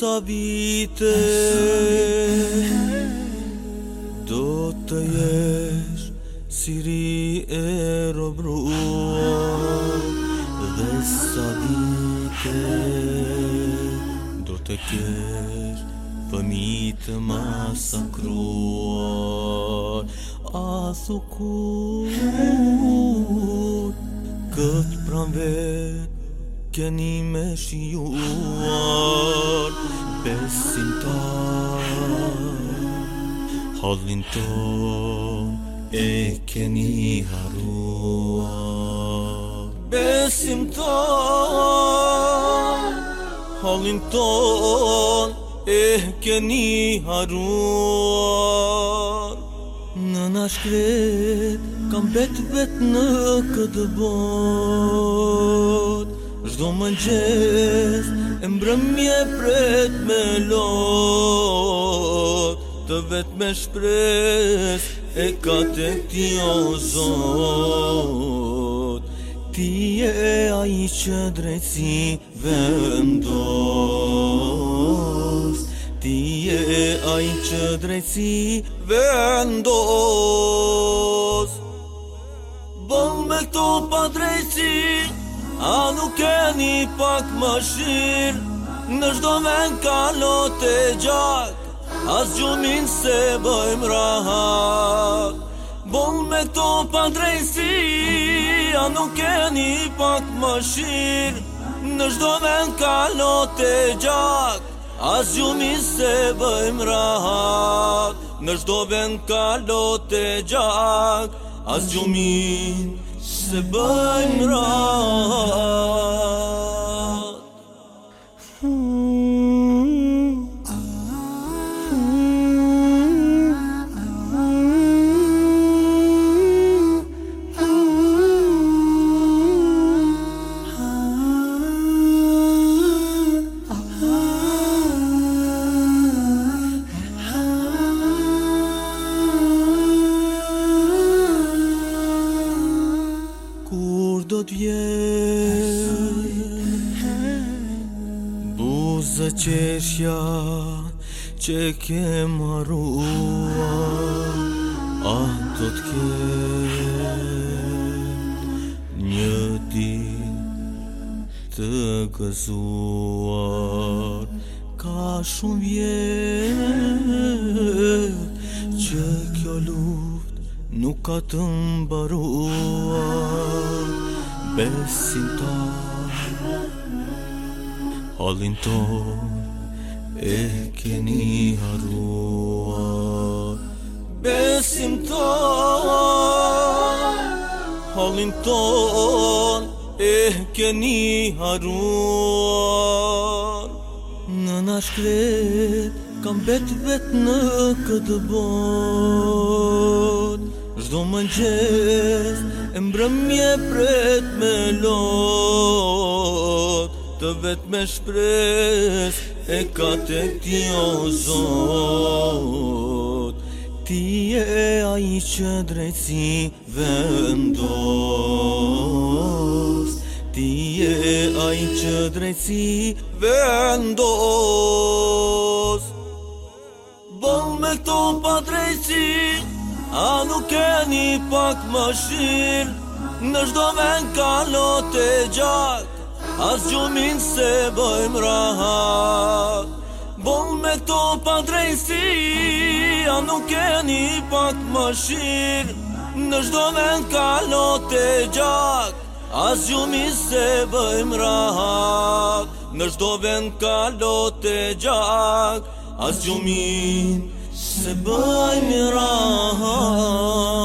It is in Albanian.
sabite. të jesh Siri e robruar Dhe sa dite Do të kesh Pëmi të masakruar A thukur Këtë pramve Keni me shijuar Besim Hodhin të e keni haruar Besim të Hodhin të e keni haruar Në nashkret kam bet bet në këtë bot Zdo më gjest e mbrëmje pret me lot të vetë me shpres E ka të ti o zot Ti e a i që drejtësi vendos Ti e a i që drejtësi vendos Bëll me këto pa drejtësi A nuk e një pak më shirë Në shdo vend ka lotë e gjakë Hasë gjumin se bëjmë rahat Bol me to pa drejsi A nuk e një pak më shir Në shdo ka lotë e gjak Hasë gjumin se bëjmë rahat Në shdo vend ka lotë e gjak Hasë gjumin se bëjmë rahat zë qeshja që ke marua A do t'ke një di të gëzuar Ka shumë vjetë që kjo luft nuk ka të mbarua Besim ta Halin të e keni haruar Besim të Halin të e keni haruar Në nashkret kam bet vet në këtë bot Zdo më gjest e mbrëmje pret me lot të vetë me shpres E ka të ti o zot Ti e a i që drejtësi vendos Ti e a i që drejtësi vendos Bon me këto pa drejtësi A nuk e një pak më shirë Në shdo ven ka lot e gjak As gjumin se bëjmë rahat Bol me to pa drejsi A nuk e një pak më shirë Në shdo vend ka lote gjak As gjumin se bëjmë rahat Në shdo vend ka lote gjak As gjumin se bëjmë rahat